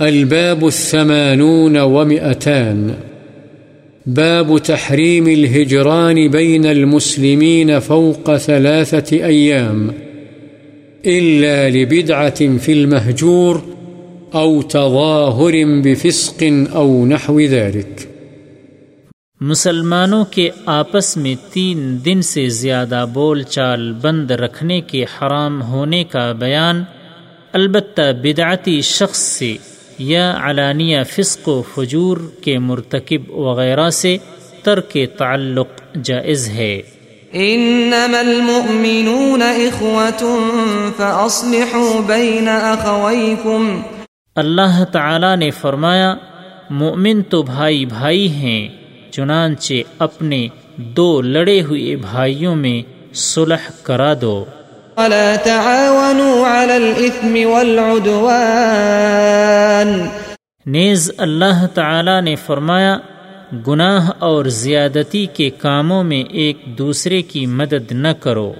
الباب الثمانون ومئتان. باب تحريم الهجران بين المسلمين فوق ثلاثة أيام. إلا لبدعة في المهجور أو تظاهر بفسق أو نحو ذلك. مسلمانوں کے آپس میں تین دن سے زیادہ بول چال بند رکھنے کے حرام ہونے کا بیان، البتہ بدعتی شخص سے یا علانیہ فسق و فجور کے مرتکب وغیرہ سے ترک تعلق جائز ہے۔ انما المؤمنون بین اللہ تعالی نے فرمایا مؤمن تو بھائی بھائی ہیں چنانچہ اپنے دو لڑے ہوئے بھائیوں میں صلح کرا دو۔ ولا تعاونوا على الاثم والعدوان. نیز اللہ تعالی نے فرمایا گناہ اور زیادتی کے کاموں میں ایک دوسرے کی مدد نہ کرو۔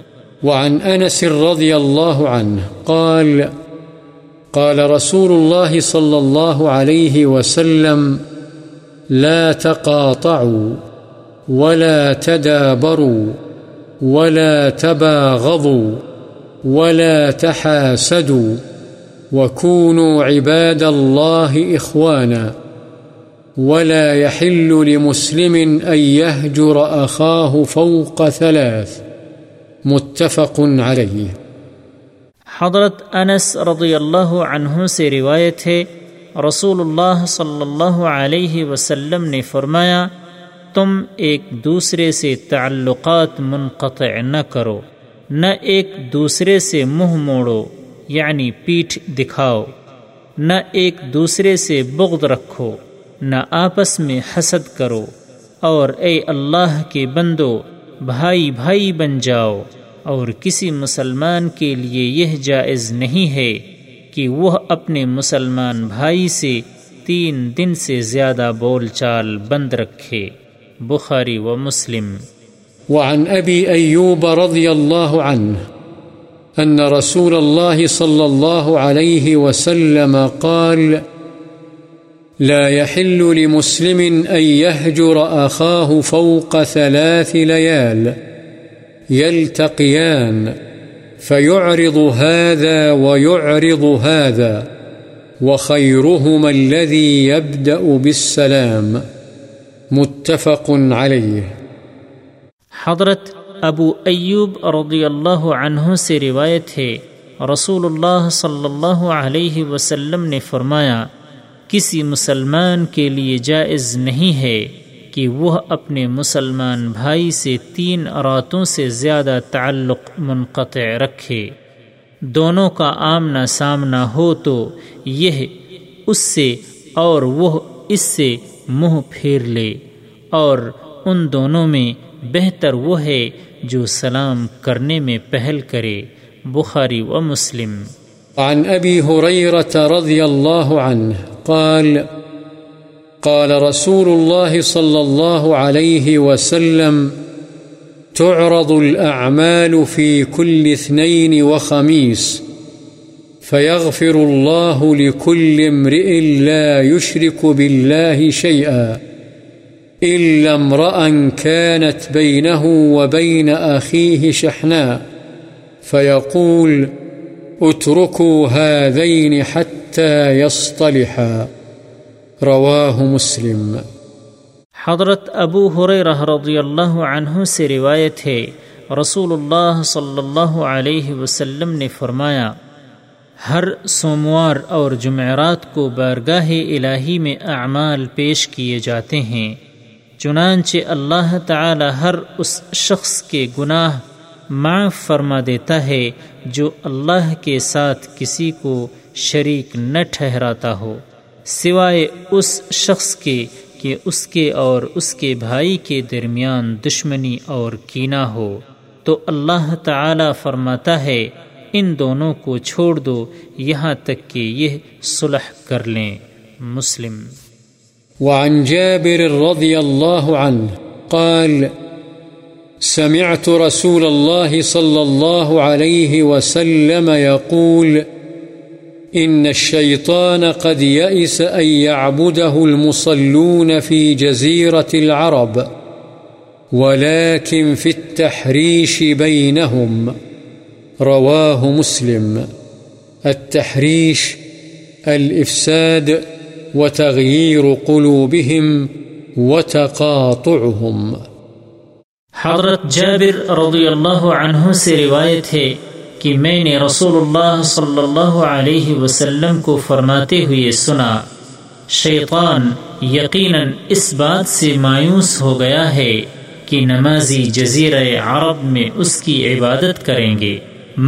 وعن انس رضی اللہ عنہ قال قال رسول الله صلى الله عليه وسلم لا تقاطعوا ولا تدابروا ولا تباغضوا۔ ولا تحاسدوا وكونوا عباد الله إخوانا ولا يحل لمسلم أن يهجر أخاه فوق ثلاث متفق عليه حضرت انس رضی اللہ عنہ سے روایت ہے، رسول اللہ صلی اللہ علیہ وسلم نے فرمایا، تم ایک دوسرے سے تعلقات منقطع نہ کرو۔ نہ ایک دوسرے سے منہ موڑو یعنی پیٹھ دکھاؤ۔ نہ ایک دوسرے سے بغض رکھو، نہ آپس میں حسد کرو۔ اور اے اللہ کے بندو، بھائی بھائی بن جاؤ۔ اور کسی مسلمان کے لیے یہ جائز نہیں ہے کہ وہ اپنے مسلمان بھائی سے تین دن سے زیادہ بول چال بند رکھے۔ بخاری و مسلم۔ وعن ابی ایوب رضی اللہ عنہ ان رسول الله صلى الله عليه وسلم قال، لا يحل لمسلم أن يهجر أخاه فوق ثلاث ليال، يلتقيان، فيعرض هذا ويعرض هذا، وخيرهما الذي يبدأ بالسلام، متفق عليه. حضرت ابو ایوب رضی اللہ عنہ سے روایت ہے رسول اللہ صلی اللہ علیہ وسلم نے فرمایا، کسی مسلمان کے لیے جائز نہیں ہے کہ وہ اپنے مسلمان بھائی سے تین راتوں سے زیادہ تعلق منقطع رکھے۔ دونوں کا آمنا سامنا ہو تو یہ اس سے اور وہ اس سے منہ پھیر لے اور ان دونوں میں بہتر وہ ہے جو سلام کرنے میں پہل کرے، بخاری و مسلم۔ عن ابی رضی اللہ عنہ قال قال رسول الله صلى الله عليه وسلم، تعرض الأعمال في كل اثنين وخميس فيغفر الله لكل امرئ لا يشرك بالله شيئا إلا امرأ كانت بينه وبين أخيه شحناء فيقول اتركوا هذين حتى يصطلحا رواہ مسلم۔ حضرت ابو حریرہ رضی اللہ عنہ سے روایت ہے، رسول اللہ صلی اللہ علیہ وسلم نے فرمایا، ہر سوموار اور جمعرات کو بارگاہ الہی میں اعمال پیش کیے جاتے ہیں۔ چنانچہ اللہ تعالی ہر اس شخص کے گناہ معاف فرما دیتا ہے جو اللہ کے ساتھ کسی کو شریک نہ ٹھہراتا ہو، سوائے اس شخص کے کہ اس کے اور اس کے بھائی کے درمیان دشمنی اور کینہ ہو۔ تو اللہ تعالی فرماتا ہے، ان دونوں کو چھوڑ دو، یہاں تک کہ یہ صلح کر لیں۔ مسلم وعن جابر رضی اللہ عنہ قال، سمعت رسول الله صلى الله عليه وسلم يقول، إن الشيطان قد يئس أن يعبده المصلون في جزيرة العرب، ولكن في التحريش بينهم. رواه مسلم. التحريش، الإفساد وتغيير قلوبهم وتقاطعهم. حضرت جابر رضی اللہ عنہ سے روایت ہے کہ میں نے رسول اللہ صلی اللہ علیہ وسلم کو فرماتے ہوئے سنا، شیطان یقیناً اس بات سے مایوس ہو گیا ہے کہ نمازی جزیرہ عرب میں اس کی عبادت کریں گے،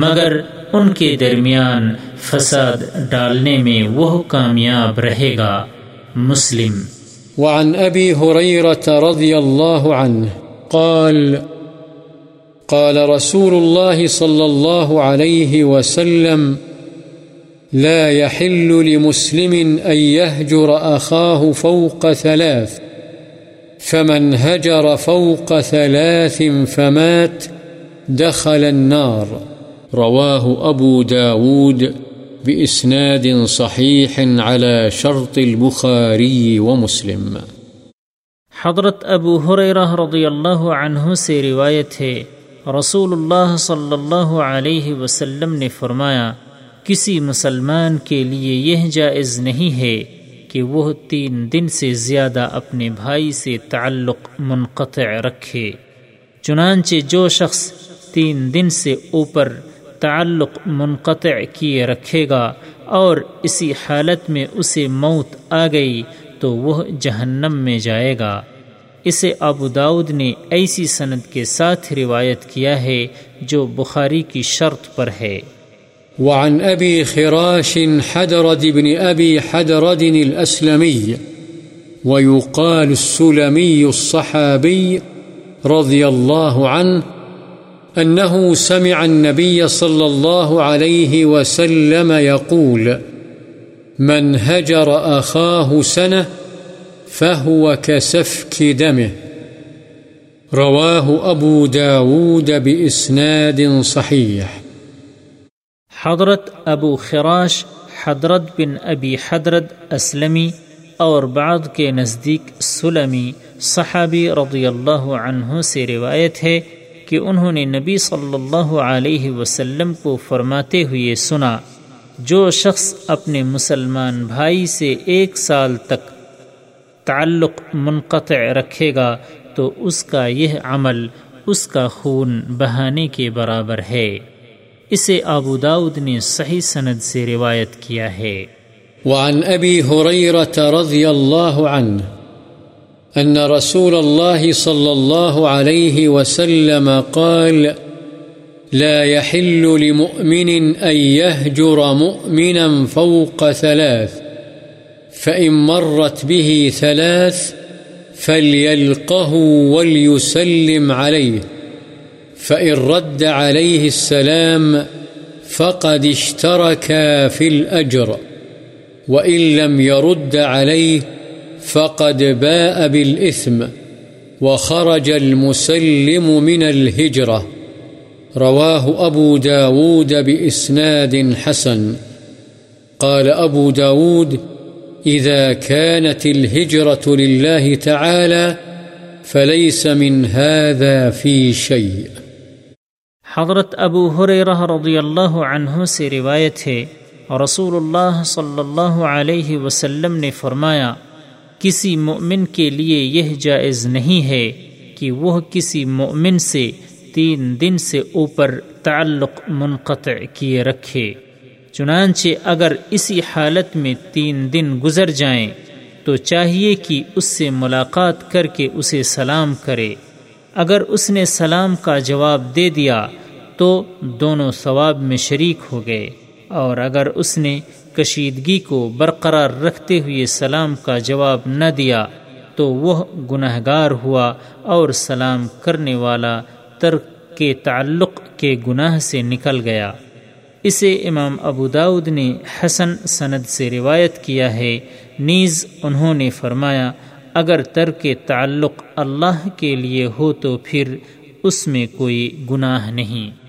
مگر ان کے درمیان فساد ڈالنے میں وہ کامیاب رہے گا۔ مسلم۔ وعن أبي هريرة رضي الله عنه قال قال رسول الله صلى الله عليه وسلم، لا يحل لمسلم أن يهجر أخاه فوق ثلاث، فمن هجر فوق ثلاث فمات دخل النار۔ رواه أبو داود بإسناد صحيح على شرط البخاري ومسلم حضرت ابو حریرہ رضی اللہ عنہ سے روایت ہے رسول اللہ صلی اللہ علیہ وسلم نے فرمایا، کسی مسلمان کے لیے یہ جائز نہیں ہے کہ وہ تین دن سے زیادہ اپنے بھائی سے تعلق منقطع رکھے۔ چنانچہ جو شخص تین دن سے اوپر تعلق منقطع کیے رکھے گا اور اسی حالت میں اسے موت آ گئی تو وہ جہنم میں جائے گا۔ اسے ابو داود نے ایسی سند کے ساتھ روایت کیا ہے جو بخاری کی شرط پر ہے۔ وعن أبي خراش حدرد بن أبي حدرد الأسلمي ويقال السلمي الصحابي رضي الله عنه أنه سمع النبي صلى الله عليه وسلم يقول، من هجر أخاه سنة فهو كسفك دمه. رواه أبو داود بإسناد صحيح. حضرت ابو خراش، حضرت بن ابی حضرت اسلمی، اور بعد کے نزدیک سلمی صحابی رضی اللہ عنہ سے روایت ہے کہ انہوں نے نبی صلی اللہ علیہ وسلم کو فرماتے ہوئے سنا، جو شخص اپنے مسلمان بھائی سے ایک سال تک تعلق منقطع رکھے گا، تو اس کا یہ عمل اس کا خون بہانے کے برابر ہے۔ اسے ابو داود نے صحیح سند سے روایت کیا ہے۔ وعن أبي هريرة رضي الله أن رسول الله صلى الله عليه وسلم قال، لا يحل لمؤمن أن يهجر مؤمنا فوق ثلاث، فإن مرت به ثلاث فليلقه وليسلم عليه، فإن رد عليه السلام فقد اشترك في الأجر، وإن لم يرد عليه فقد باء بالإثم وخرج المسلم من الهجرة. رواه أبو داود بإسناد حسن. قال أبو داود إذا كانت الهجرة لله تعالى فليس من هذا في شيء. حضرت ابو حریرہ رضی اللہ عنہ سے روایت ہے رسول اللہ صلی اللہ علیہ وسلم نے فرمایا کسی مومن کے لیے یہ جائز نہیں ہے کہ وہ کسی مومن سے تین دن سے اوپر تعلق منقطع کیے رکھے۔ چنانچہ اگر اسی حالت میں تین دن گزر جائیں، تو چاہیے کہ اس سے ملاقات کر کے اسے سلام کرے۔ اگر اس نے سلام کا جواب دے دیا، تو دونوں ثواب میں شریک ہو گئے۔ اور اگر اس نے کشیدگی کو برقرار رکھتے ہوئے سلام کا جواب نہ دیا تو وہ گناہ گار ہوا اور سلام کرنے والا ترک کے تعلق کے گناہ سے نکل گیا۔ اسے امام ابو داود نے حسن سند سے روایت کیا ہے۔ نیز انہوں نے فرمایا، اگر ترک تعلق اللہ کے لیے ہو تو پھر اس میں کوئی گناہ نہیں۔